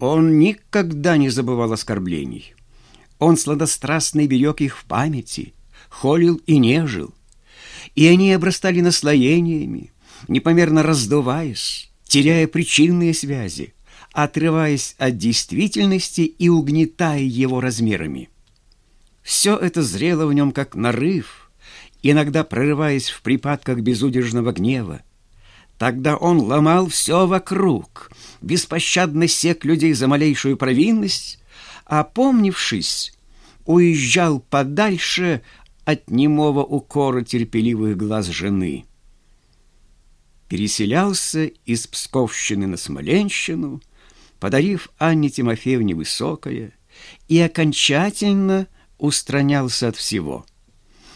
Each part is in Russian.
Он никогда не забывал оскорблений. Он сладострастно берег их в памяти, холил и нежил. И они обрастали наслоениями, непомерно раздуваясь, теряя причинные связи, отрываясь от действительности и угнетая его размерами. Все это зрело в нем как нарыв, иногда прорываясь в припадках безудержного гнева. Тогда он ломал все вокруг, беспощадно сек людей за малейшую провинность, опомнившись, уезжал подальше от немого укора терпеливых глаз жены. Переселялся из Псковщины на Смоленщину, подарив Анне Тимофеевне высокое, и окончательно устранялся от всего.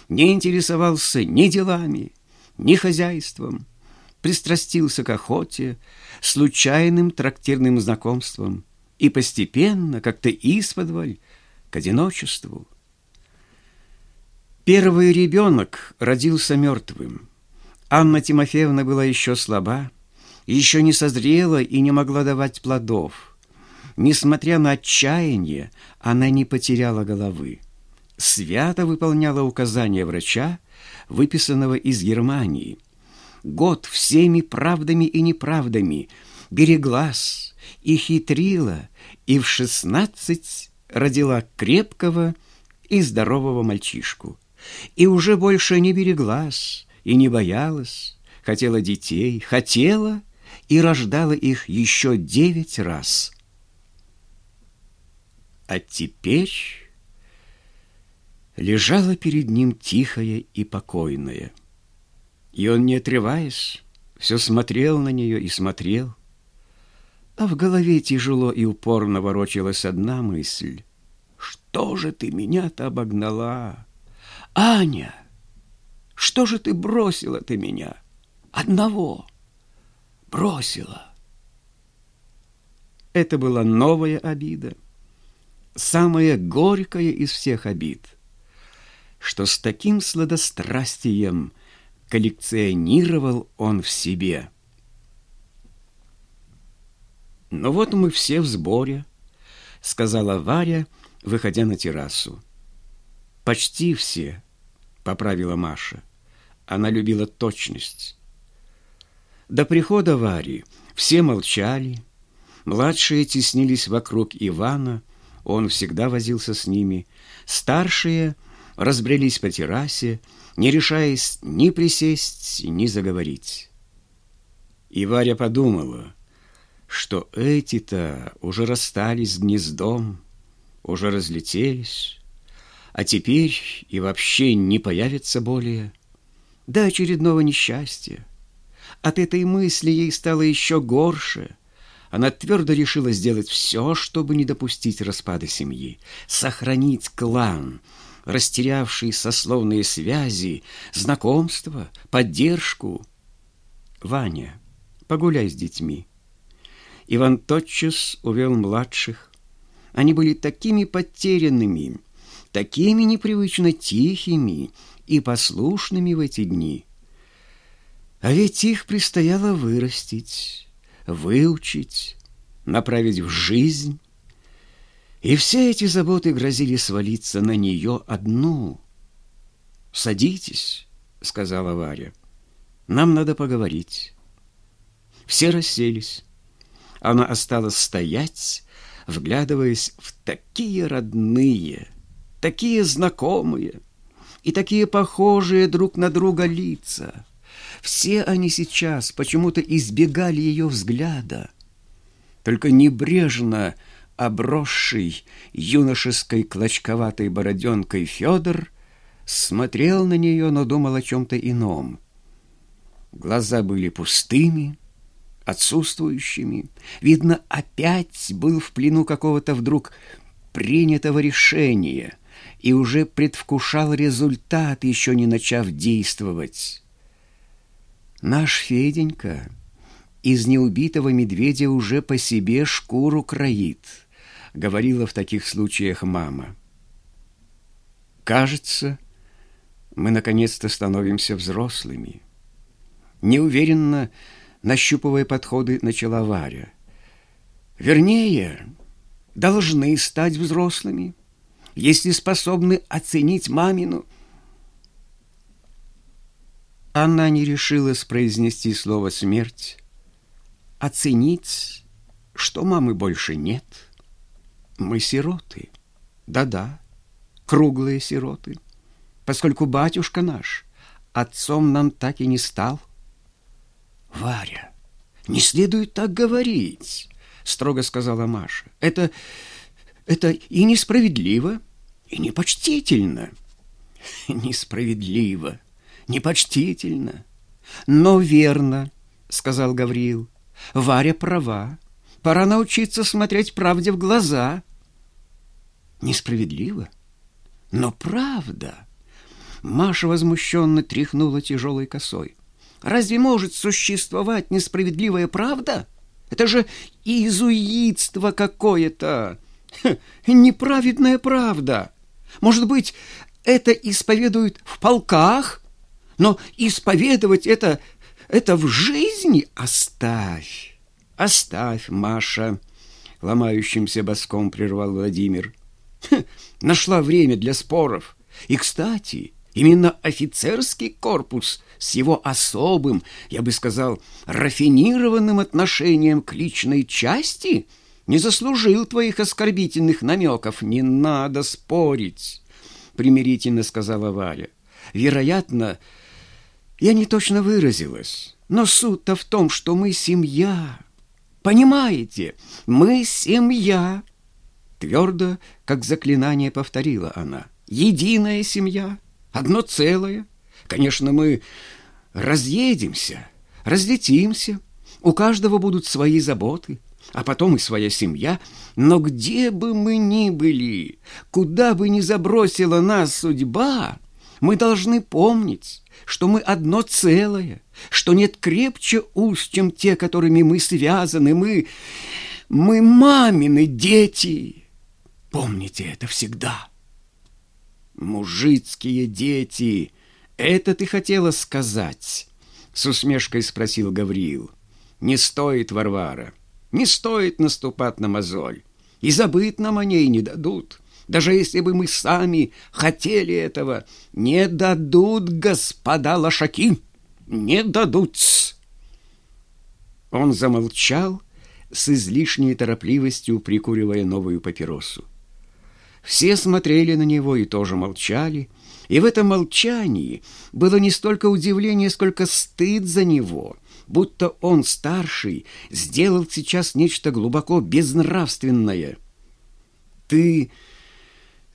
Не интересовался ни делами, ни хозяйством, пристрастился к охоте, случайным трактирным знакомством и постепенно, как-то исподволь, к одиночеству. Первый ребенок родился мертвым. Анна Тимофеевна была еще слаба, еще не созрела и не могла давать плодов. Несмотря на отчаяние, она не потеряла головы. Свято выполняла указания врача, выписанного из Германии. Год всеми правдами и неправдами береглась и хитрила, и в шестнадцать родила крепкого и здорового мальчишку. И уже больше не береглась и не боялась, хотела детей, хотела и рождала их еще девять раз. А теперь лежала перед ним тихая и покойная. И он, не отрываясь, все смотрел на нее и смотрел, а в голове тяжело и упорно ворочалась одна мысль. «Что же ты меня-то обогнала? Аня, что же ты бросила ты меня? Одного бросила!» Это была новая обида, самая горькая из всех обид, что с таким сладострастием коллекционировал он в себе – «Ну вот мы все в сборе», — сказала Варя, выходя на террасу. «Почти все», — поправила Маша. Она любила точность. До прихода Вари все молчали. Младшие теснились вокруг Ивана, он всегда возился с ними. Старшие разбрелись по террасе, не решаясь ни присесть, ни заговорить. И Варя подумала — что эти-то уже расстались с гнездом, уже разлетелись, а теперь и вообще не появятся более. До очередного несчастья. От этой мысли ей стало еще горше. Она твердо решила сделать все, чтобы не допустить распада семьи, сохранить клан, растерявший сословные связи, знакомства, поддержку. «Ваня, погуляй с детьми», Иван тотчас увел младших. Они были такими потерянными, такими непривычно тихими и послушными в эти дни. А ведь их предстояло вырастить, выучить, направить в жизнь. И все эти заботы грозили свалиться на нее одну. «Садитесь», — сказала Варя. «Нам надо поговорить». Все расселись. Она осталась стоять, вглядываясь в такие родные, такие знакомые и такие похожие друг на друга лица. Все они сейчас почему-то избегали ее взгляда. Только небрежно обросший юношеской клочковатой бороденкой Федор смотрел на нее, но думал о чем-то ином. Глаза были пустыми, отсутствующими. Видно, опять был в плену какого-то вдруг принятого решения и уже предвкушал результат, еще не начав действовать. Наш Феденька из неубитого медведя уже по себе шкуру кроит, говорила в таких случаях мама. Кажется, мы наконец-то становимся взрослыми. Неуверенно, нащупывая подходы, начала Варя. Вернее, должны стать взрослыми, если способны оценить мамину. Она не решилась произнести слово «смерть», оценить, что мамы больше нет. Мы сироты, да-да, круглые сироты, поскольку батюшка наш отцом нам так и не стал. Варя, не следует так говорить, строго сказала Маша. Это, это и несправедливо, и непочтительно. Несправедливо, непочтительно, но верно, сказал Гавриил. Варя права. Пора научиться смотреть правде в глаза. Несправедливо, но правда. Маша возмущенно тряхнула тяжелой косой. Разве может существовать несправедливая правда? Это же изуитство какое-то. Неправедная правда. Может быть, это исповедуют в полках? Но исповедовать это, это в жизни оставь. Оставь, Маша, ломающимся боском прервал Владимир. Нашла время для споров. И, кстати, Именно офицерский корпус с его особым, я бы сказал, рафинированным отношением к личной части не заслужил твоих оскорбительных намеков. Не надо спорить, примирительно сказала Валя. Вероятно, я не точно выразилась, но суть-то в том, что мы семья. Понимаете, мы семья. Твердо, как заклинание повторила она. Единая семья одно целое. Конечно, мы разъедемся, разлетимся, у каждого будут свои заботы, а потом и своя семья. Но где бы мы ни были, куда бы ни забросила нас судьба, мы должны помнить, что мы одно целое, что нет крепче уз, чем те, которыми мы связаны. Мы, мы мамины дети. Помните это всегда. «Мужицкие дети! Это ты хотела сказать?» С усмешкой спросил Гавриил. «Не стоит, Варвара, не стоит наступать на мозоль. И забыть нам о ней не дадут. Даже если бы мы сами хотели этого, не дадут, господа лошаки, не дадут!» Он замолчал с излишней торопливостью, прикуривая новую папиросу. Все смотрели на него и тоже молчали. И в этом молчании было не столько удивление, сколько стыд за него, будто он, старший, сделал сейчас нечто глубоко безнравственное. «Ты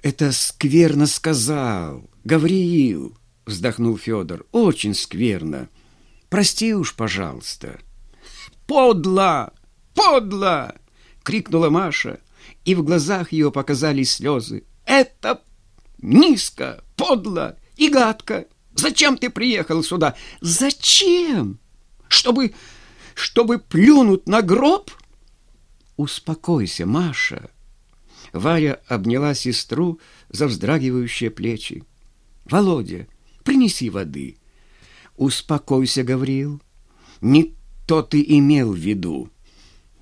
это скверно сказал, Гавриил!» — вздохнул Федор. «Очень скверно. Прости уж, пожалуйста». «Подло! Подло!» — крикнула Маша и в глазах ее показались слезы. «Это низко, подло и гадко! Зачем ты приехал сюда? Зачем? Чтобы... чтобы плюнуть на гроб?» «Успокойся, Маша!» Варя обняла сестру за вздрагивающие плечи. «Володя, принеси воды!» «Успокойся, Гавриил. Не то ты имел в виду».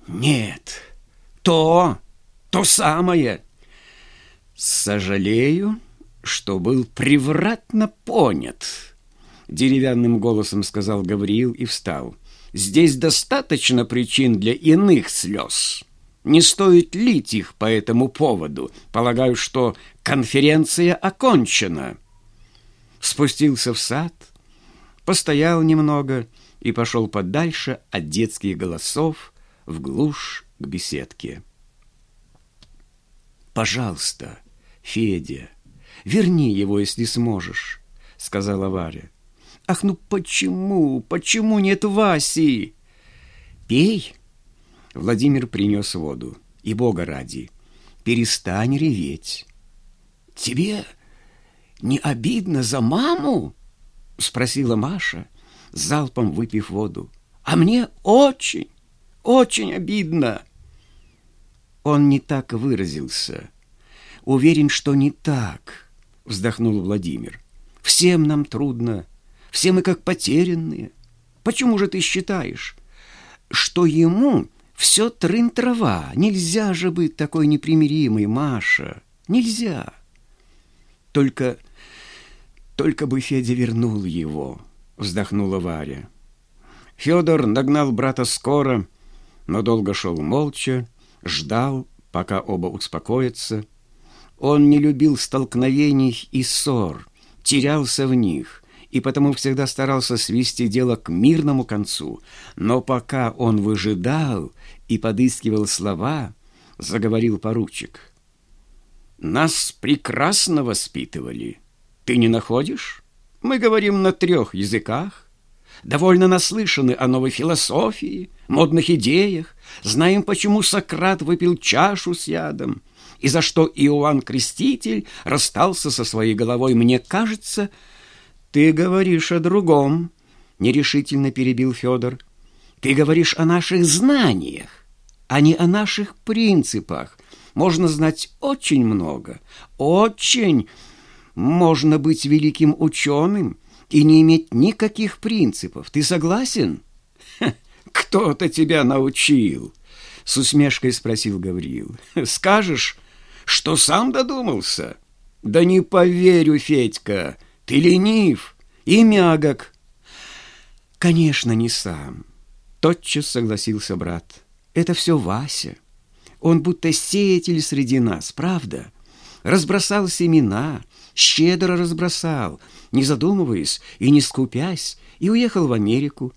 «Нет, то!» то самое. Сожалею, что был превратно понят, деревянным голосом сказал Гавриил и встал. Здесь достаточно причин для иных слез. Не стоит лить их по этому поводу. Полагаю, что конференция окончена. Спустился в сад, постоял немного и пошел подальше от детских голосов в глушь к беседке. «Пожалуйста, Федя, верни его, если сможешь», — сказала Варя. «Ах, ну почему, почему нет Васи?» «Пей!» Владимир принес воду. «И Бога ради, перестань реветь». «Тебе не обидно за маму?» — спросила Маша, залпом выпив воду. «А мне очень, очень обидно». Он не так выразился. Уверен, что не так, вздохнул Владимир. Всем нам трудно, все мы как потерянные. Почему же ты считаешь, что ему Все трын-трава. Нельзя же быть такой непримиримой, Маша. Нельзя. Только, только бы Федя вернул его, вздохнула Варя. Федор нагнал брата скоро, но долго шел молча, ждал, пока оба успокоятся. Он не любил столкновений и ссор, терялся в них и потому всегда старался свести дело к мирному концу. Но пока он выжидал и подыскивал слова, заговорил поручик. «Нас прекрасно воспитывали. Ты не находишь? Мы говорим на трех языках, довольно наслышаны о новой философии, модных идеях, знаем, почему Сократ выпил чашу с ядом, и за что Иоанн Креститель расстался со своей головой. Мне кажется, ты говоришь о другом, нерешительно перебил Федор. Ты говоришь о наших знаниях, а не о наших принципах. Можно знать очень много, очень можно быть великим ученым и не иметь никаких принципов. Ты согласен? Кто-то тебя научил, с усмешкой спросил Гавриил. Скажешь, что сам додумался? Да не поверю, Федька, ты ленив и мягок. Конечно, не сам. Тотчас согласился брат. Это все Вася. Он будто сеятель среди нас, правда? Разбросал семена, щедро разбросал, не задумываясь и не скупясь, и уехал в Америку.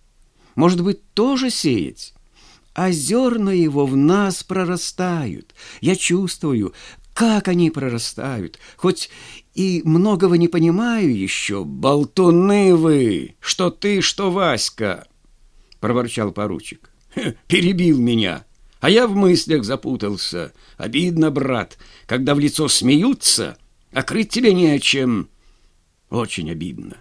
Может быть, тоже сеять? А зерна его в нас прорастают. Я чувствую, как они прорастают. Хоть и многого не понимаю еще. Болтуны вы! Что ты, что Васька!» Проворчал поручик. «Перебил меня!» А я в мыслях запутался. Обидно, брат, когда в лицо смеются, а крыть тебе чем. Очень обидно.